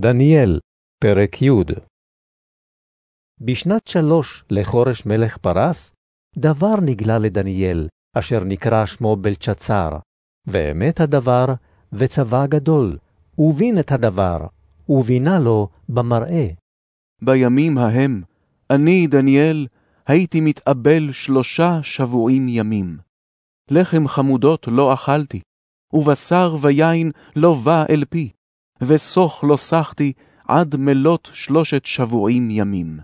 דניאל, פרק י' בשנת שלוש לחורש מלך פרס, דבר נגלה לדניאל, אשר נקרא שמו בלצ'צר, ואמת הדבר, וצבא גדול, ובין את הדבר, ובינה לו במראה. בימים ההם, אני, דניאל, הייתי מתאבל שלושה שבועים ימים. לחם חמודות לא אכלתי, ובשר ויין לא בא אל פי, וסוך לא סחתי עד מלות שלושת שבועים ימים.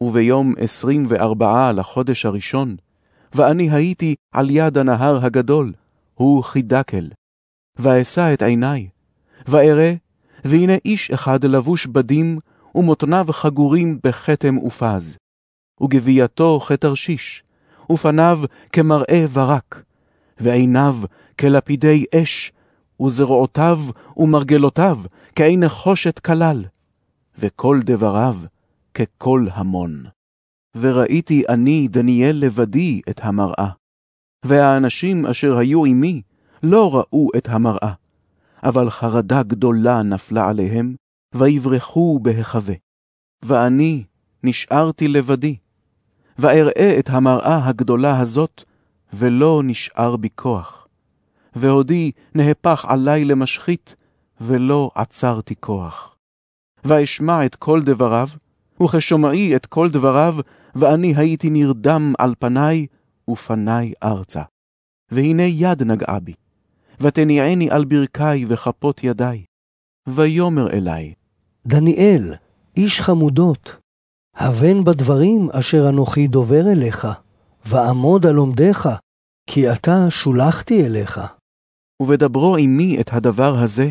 וביום עשרים וארבעה לחודש הראשון, ואני הייתי על יד הנהר הגדול, הוא חידקל. ואשא את עיני, ואראה, והנה איש אחד לבוש בדים, ומותניו חגורים בכתם ופז, וגבייתו כתרשיש, ופניו כמראה ברק, ועיניו כלפידי אש, וזרועותיו ומרגלותיו כעין נחושת כלל, וכל דבריו כקול המון. וראיתי אני, דניאל לבדי, את המראה. והאנשים אשר היו עמי לא ראו את המראה, אבל חרדה גדולה נפלה עליהם, ויברחו בהיחווה. ואני נשארתי לבדי, ואראה את המראה הגדולה הזאת, ולא נשאר בי כוח. והודי נהפך עלי למשחית, ולא עצרתי כוח. ואשמע את כל דבריו, וכשומעי את כל דבריו, ואני הייתי נרדם על פניי, ופניי ארצה. והנה יד נגעה בי, ותניעני על ברכי וכפות ידי. ויאמר אלי, דניאל, איש חמודות, הבן בדברים אשר אנוכי דובר אליך, ועמוד על עומדיך, כי אתה שולחתי אליך. ובדברו עמי את הדבר הזה,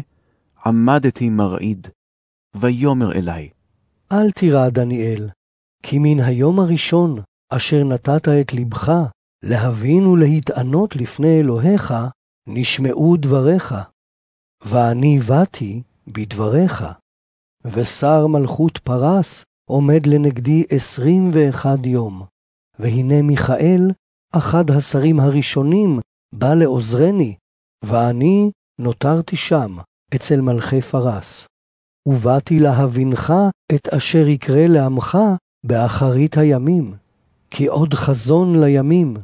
עמדתי מרעיד. ויאמר אלי, אל תירא, דניאל, כי מן היום הראשון אשר נתת את לבך להבין ולהתענות לפני אלוהיך, נשמעו דבריך. ואני באתי בדבריך. ושר מלכות פרס עומד לנגדי עשרים ואחד יום. והנה מיכאל, אחד השרים הראשונים, בא לעוזרני, ואני נותרתי שם, אצל מלכי פרס. ובאתי להבינך את אשר יקרה לעמך באחרית הימים, כי עוד חזון לימים.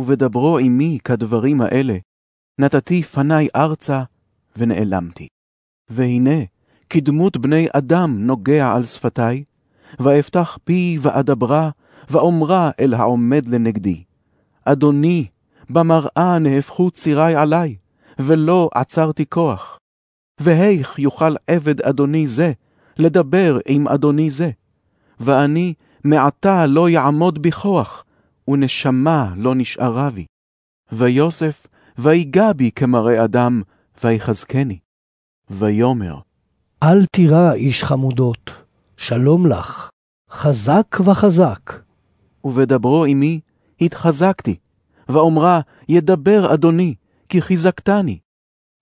ובדברו עמי כדברים האלה, נתתי פני ארצה ונעלמתי. והנה, כדמות בני אדם נוגע על שפתי, ואפתח פי ואדברה, ואומרה אל העומד לנגדי, אדוני, במראה נהפכו צירי עלי, ולא עצרתי כוח. והיך יוכל עבד אדוני זה לדבר עם אדוני זה? ואני מעתה לא יעמוד בכוח, ונשמה לא נשארה בי. ויוסף, ויגע בי כמראה אדם, ויחזקני. ויאמר, אל תירא, איש חמודות, שלום לך, חזק וחזק. ובדברו עמי התחזקתי, ואומרה, ידבר אדוני, כי חיזקתני.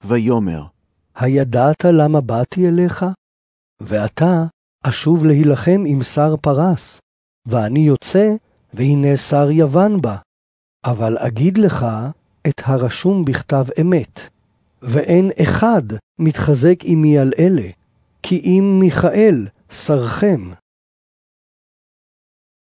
ויאמר, הידעת למה באתי אליך? ועתה אשוב להילחם עם שר פרס, ואני יוצא, והנה שר יוון בא. אבל אגיד לך את הרשום בכתב אמת, ואין אחד מתחזק עמי על אלה, כי אם מיכאל, שרכם,